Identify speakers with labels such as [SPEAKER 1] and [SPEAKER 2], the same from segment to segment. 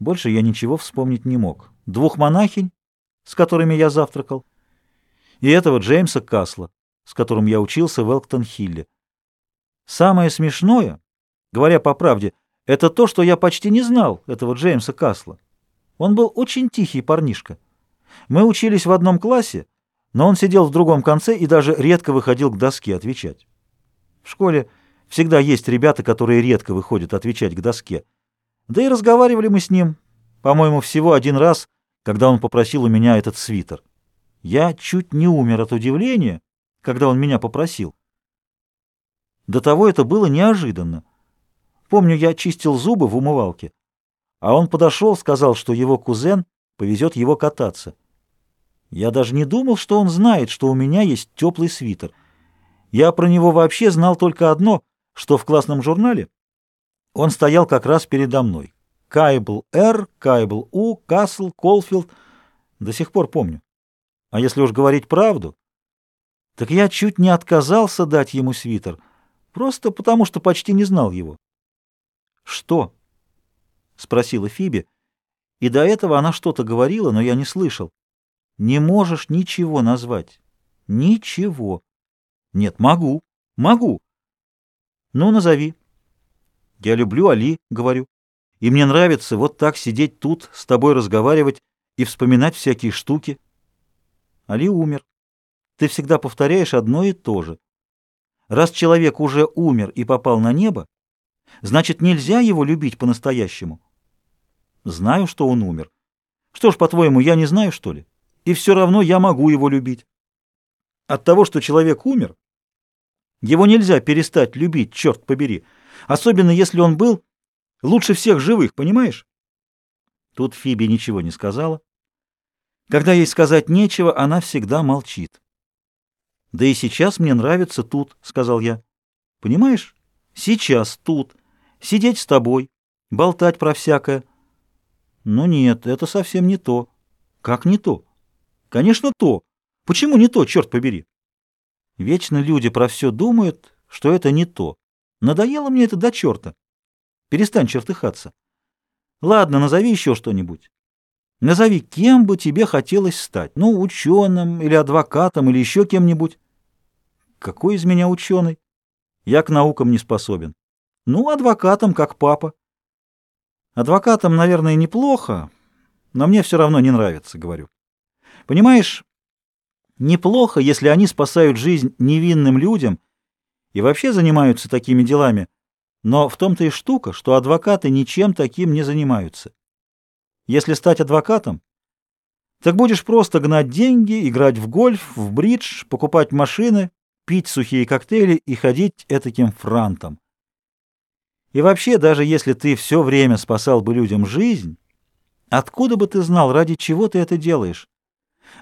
[SPEAKER 1] Больше я ничего вспомнить не мог. Двух монахинь, с которыми я завтракал, и этого Джеймса Касла, с которым я учился в Элктон-Хилле. Самое смешное, говоря по правде, это то, что я почти не знал этого Джеймса Касла. Он был очень тихий парнишка. Мы учились в одном классе, но он сидел в другом конце и даже редко выходил к доске отвечать. В школе всегда есть ребята, которые редко выходят отвечать к доске. Да и разговаривали мы с ним, по-моему, всего один раз, когда он попросил у меня этот свитер. Я чуть не умер от удивления, когда он меня попросил. До того это было неожиданно. Помню, я чистил зубы в умывалке, а он подошел, сказал, что его кузен повезет его кататься. Я даже не думал, что он знает, что у меня есть теплый свитер. Я про него вообще знал только одно, что в классном журнале он стоял как раз передо мной. Кайбл Р, Кайбл У, Касл, Колфилд. До сих пор помню. А если уж говорить правду, так я чуть не отказался дать ему свитер, просто потому что почти не знал его. «Что?» — спросила Фиби, и до этого она что-то говорила, но я не слышал. Не можешь ничего назвать. Ничего. Нет, могу. Могу. Ну, назови. Я люблю Али, говорю. И мне нравится вот так сидеть тут, с тобой разговаривать и вспоминать всякие штуки. Али умер. Ты всегда повторяешь одно и то же. Раз человек уже умер и попал на небо, значит, нельзя его любить по-настоящему. Знаю, что он умер. Что ж, по-твоему, я не знаю, что ли? и все равно я могу его любить. От того, что человек умер, его нельзя перестать любить, черт побери, особенно если он был лучше всех живых, понимаешь? Тут Фиби ничего не сказала. Когда ей сказать нечего, она всегда молчит. «Да и сейчас мне нравится тут», — сказал я. «Понимаешь? Сейчас тут. Сидеть с тобой, болтать про всякое». «Ну нет, это совсем не то». «Как не то?» Конечно, то. Почему не то, черт побери? Вечно люди про все думают, что это не то. Надоело мне это до черта. Перестань чертыхаться. Ладно, назови еще что-нибудь. Назови, кем бы тебе хотелось стать. Ну, ученым или адвокатом или еще кем-нибудь. Какой из меня ученый? Я к наукам не способен. Ну, адвокатом, как папа. Адвокатом, наверное, неплохо, но мне все равно не нравится, говорю. Понимаешь, неплохо, если они спасают жизнь невинным людям и вообще занимаются такими делами, но в том-то и штука, что адвокаты ничем таким не занимаются. Если стать адвокатом, так будешь просто гнать деньги, играть в гольф, в бридж, покупать машины, пить сухие коктейли и ходить этаким франтом. И вообще, даже если ты все время спасал бы людям жизнь, откуда бы ты знал, ради чего ты это делаешь?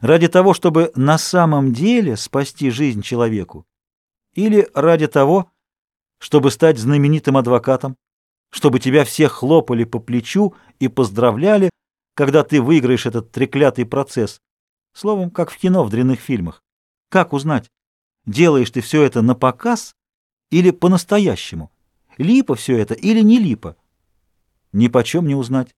[SPEAKER 1] Ради того, чтобы на самом деле спасти жизнь человеку? Или ради того, чтобы стать знаменитым адвокатом? Чтобы тебя все хлопали по плечу и поздравляли, когда ты выиграешь этот треклятый процесс? Словом, как в кино в дрянных фильмах. Как узнать, делаешь ты все это на показ или по-настоящему? Липа все это или не липа? Ни почем не узнать.